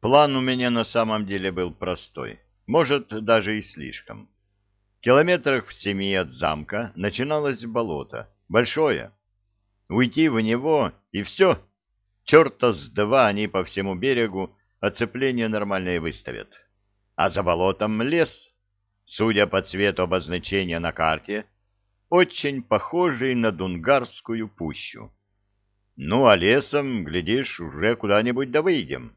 План у меня на самом деле был простой, может, даже и слишком. Километрах в семи от замка начиналось болото, большое. Уйти в него, и все. Черта с два они по всему берегу оцепление нормальное выставят. А за болотом лес, судя по цвету обозначения на карте, очень похожий на Дунгарскую пущу. Ну, а лесом, глядишь, уже куда-нибудь да выйдем.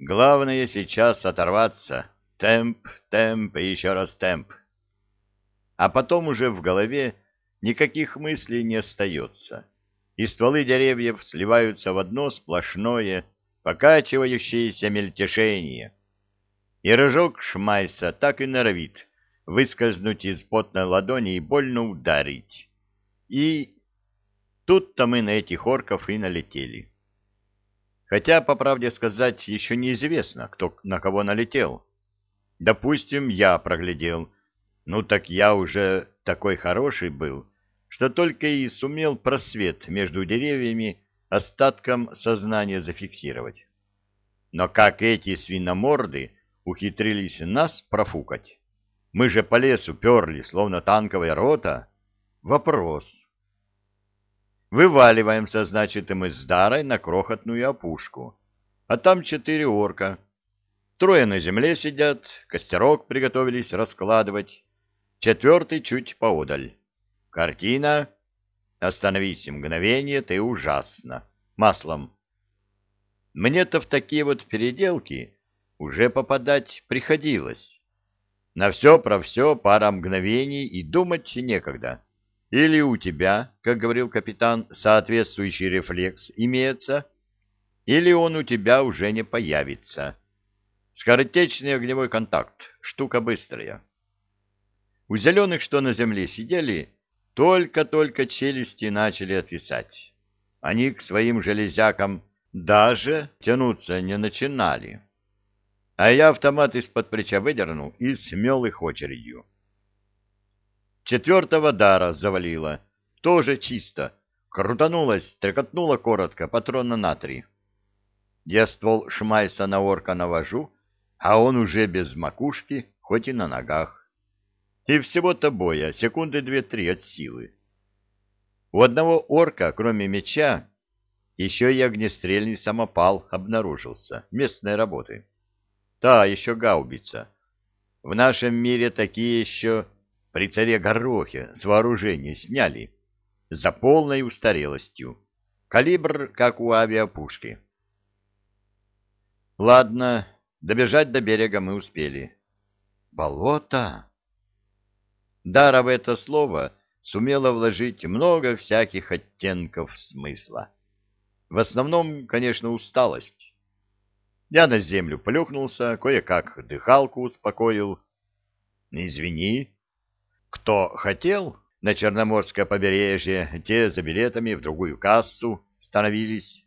Главное сейчас оторваться. Темп, темп и еще раз темп. А потом уже в голове никаких мыслей не остается, и стволы деревьев сливаются в одно сплошное, покачивающееся мельтешение. И рожок Шмайса так и норовит выскользнуть из потной ладони и больно ударить. И тут-то мы на этих орков и налетели. Хотя, по правде сказать, еще неизвестно, кто на кого налетел. Допустим, я проглядел. Ну так я уже такой хороший был, что только и сумел просвет между деревьями остатком сознания зафиксировать. Но как эти свиноморды ухитрились нас профукать? Мы же по лесу перли, словно танковая рота. Вопрос. Вываливаемся, значит, и мы с Дарой на крохотную опушку. А там четыре орка. Трое на земле сидят, костерок приготовились раскладывать. Четвертый чуть поодаль. Картина. Остановись мгновение, ты ужасно. Маслом. Мне-то в такие вот переделки уже попадать приходилось. На все про все пара мгновений и думать некогда. Или у тебя, как говорил капитан, соответствующий рефлекс имеется, или он у тебя уже не появится. Скоротечный огневой контакт, штука быстрая. У зеленых, что на земле сидели, только-только челюсти начали отвисать. Они к своим железякам даже тянуться не начинали. А я автомат из-под плеча выдернул и смел их очередью. Четвертого дара завалило. Тоже чисто. Крутанулась, трекотнула коротко, патрона на три. Я ствол шмайса на орка навожу, а он уже без макушки, хоть и на ногах. И всего-то боя, секунды две-три от силы. У одного орка, кроме меча, еще и огнестрельный самопал обнаружился, местной работы. Та еще гаубица. В нашем мире такие еще при царе Горохе с вооружения сняли за полной устарелостью. Калибр, как у авиапушки. Ладно, добежать до берега мы успели. Болото? Дара в это слово сумела вложить много всяких оттенков смысла. В основном, конечно, усталость. Я на землю плюхнулся, кое-как дыхалку успокоил. Извини, кто хотел на Черноморское побережье, те за билетами в другую кассу становились.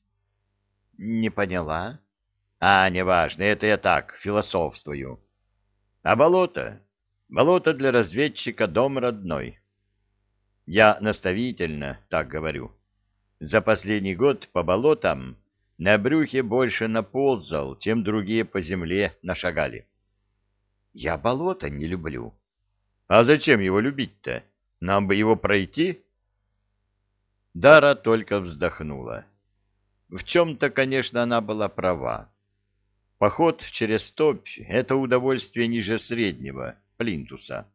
Не поняла? А, неважно, это я так, философствую. А болото? Болото для разведчика дом родной. Я наставительно так говорю. За последний год по болотам на брюхе больше наползал, чем другие по земле нашагали. Я болото не люблю. А зачем его любить-то? Нам бы его пройти? Дара только вздохнула. В чем-то, конечно, она была права. Поход через топь — это удовольствие ниже среднего, плинтуса.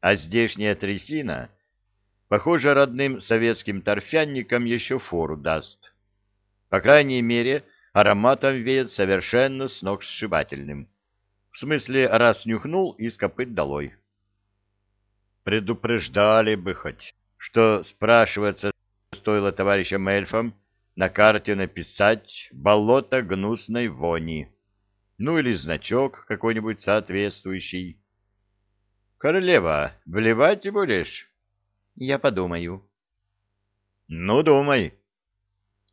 А здешняя трясина, похоже, родным советским торфянникам еще фору даст. По крайней мере, ароматом веет совершенно сногсшибательным. В смысле, раз нюхнул и с копыт долой предупреждали бы хоть, что, спрашиваться, стоило товарищам эльфам на карте написать «болото гнусной вони», ну или значок какой-нибудь соответствующий. «Королева, вливать будешь?» «Я подумаю». «Ну, думай».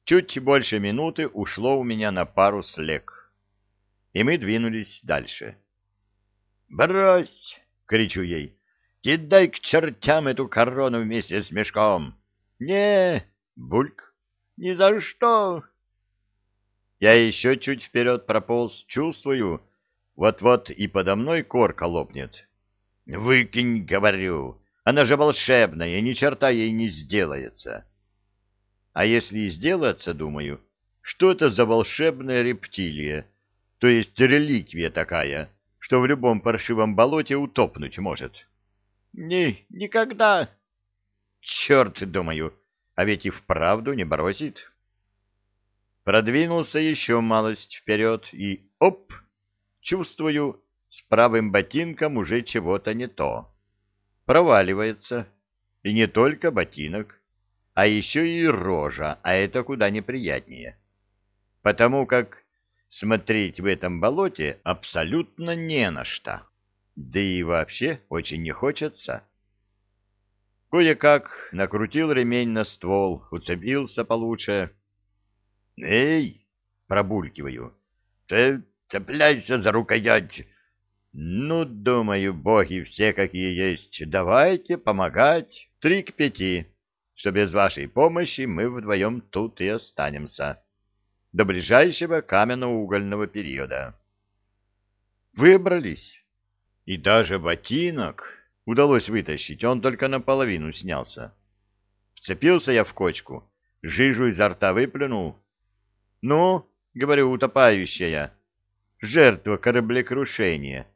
Чуть больше минуты ушло у меня на пару слег, и мы двинулись дальше. «Брось!» — кричу ей. Кидай к чертям эту корону вместе с мешком. Не, бульк, ни за что. Я еще чуть вперед прополз, чувствую, вот-вот и подо мной корка лопнет. Выкинь, говорю, она же волшебная, ни черта ей не сделается. А если и сделается, думаю, что это за волшебная рептилия, то есть реликвия такая, что в любом паршивом болоте утопнуть может? Не, никогда. Черт, думаю, а ведь и вправду не бросит. Продвинулся еще малость вперед и оп, чувствую, с правым ботинком уже чего-то не то. Проваливается. И не только ботинок, а еще и рожа, а это куда неприятнее. Потому как смотреть в этом болоте абсолютно не на что. Да и вообще очень не хочется. Кое-как накрутил ремень на ствол, уцепился получше. «Эй!» — пробулькиваю. «Ты цепляйся за рукоять!» «Ну, думаю, боги все какие есть. Давайте помогать. Три к пяти, что без вашей помощи мы вдвоем тут и останемся. До ближайшего каменно-угольного периода». Выбрались. И даже ботинок удалось вытащить, он только наполовину снялся. Вцепился я в кочку, жижу изо рта выплюнул. «Ну, — говорю, утопающая, — жертва кораблекрушения»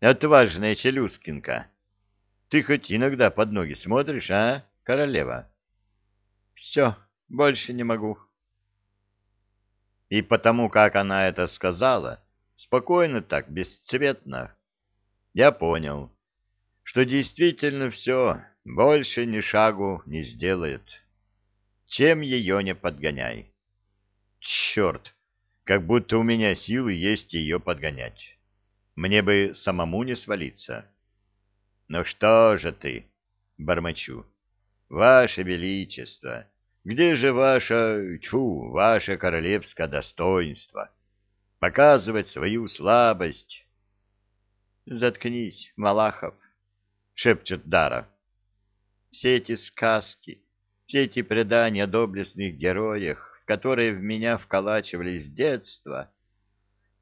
Отважная челюскинка. Ты хоть иногда под ноги смотришь, а, королева? Все, больше не могу. И потому, как она это сказала, спокойно так, бесцветно, я понял, что действительно все, больше ни шагу не сделает. Чем ее не подгоняй. Черт, как будто у меня силы есть ее подгонять. Мне бы самому не свалиться. Ну что же ты, бормочу, ваше величество, где же ваше, тьфу, ваше королевское достоинство? Показывать свою слабость. Заткнись, Малахов, шепчет Дара. Все эти сказки, все эти предания о доблестных героях, которые в меня вколачивались с детства.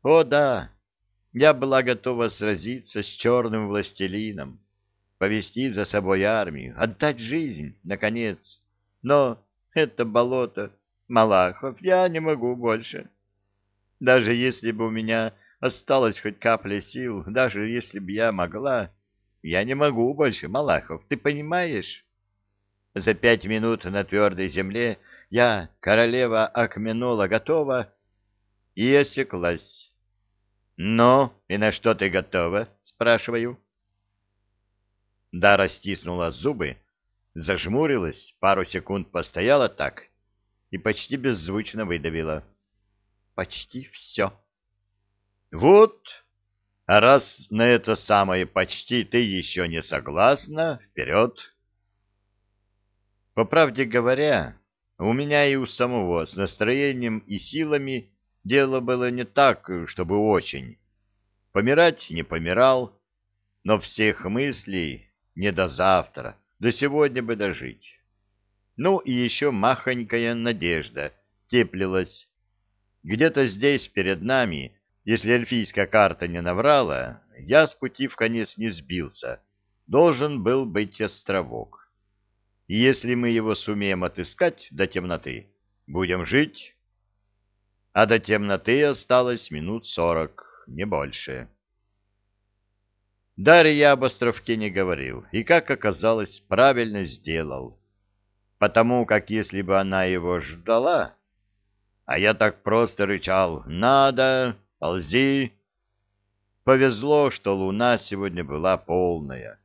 О да, я была готова сразиться с черным властелином, повести за собой армию, отдать жизнь, наконец. Но это болото, Малахов, я не могу больше. Даже если бы у меня осталась хоть капля сил, даже если бы я могла, я не могу больше, Малахов, ты понимаешь? За пять минут на твердой земле я, королева Акменола, готова и осеклась «Ну, и на что ты готова?» — спрашиваю. Дара стиснула зубы, зажмурилась, пару секунд постояла так и почти беззвучно выдавила. «Почти все». «Вот, а раз на это самое «почти» ты еще не согласна, вперед!» По правде говоря, у меня и у самого с настроением и силами Дело было не так, чтобы очень. Помирать не помирал, но всех мыслей не до завтра, до сегодня бы дожить. Ну и еще махонькая надежда теплилась. Где-то здесь перед нами, если эльфийская карта не наврала, я с пути в конец не сбился, должен был быть островок. И если мы его сумеем отыскать до темноты, будем жить а до темноты осталось минут сорок, не больше. Дарья я об островке не говорил, и, как оказалось, правильно сделал, потому как если бы она его ждала, а я так просто рычал «надо, ползи», повезло, что луна сегодня была полная,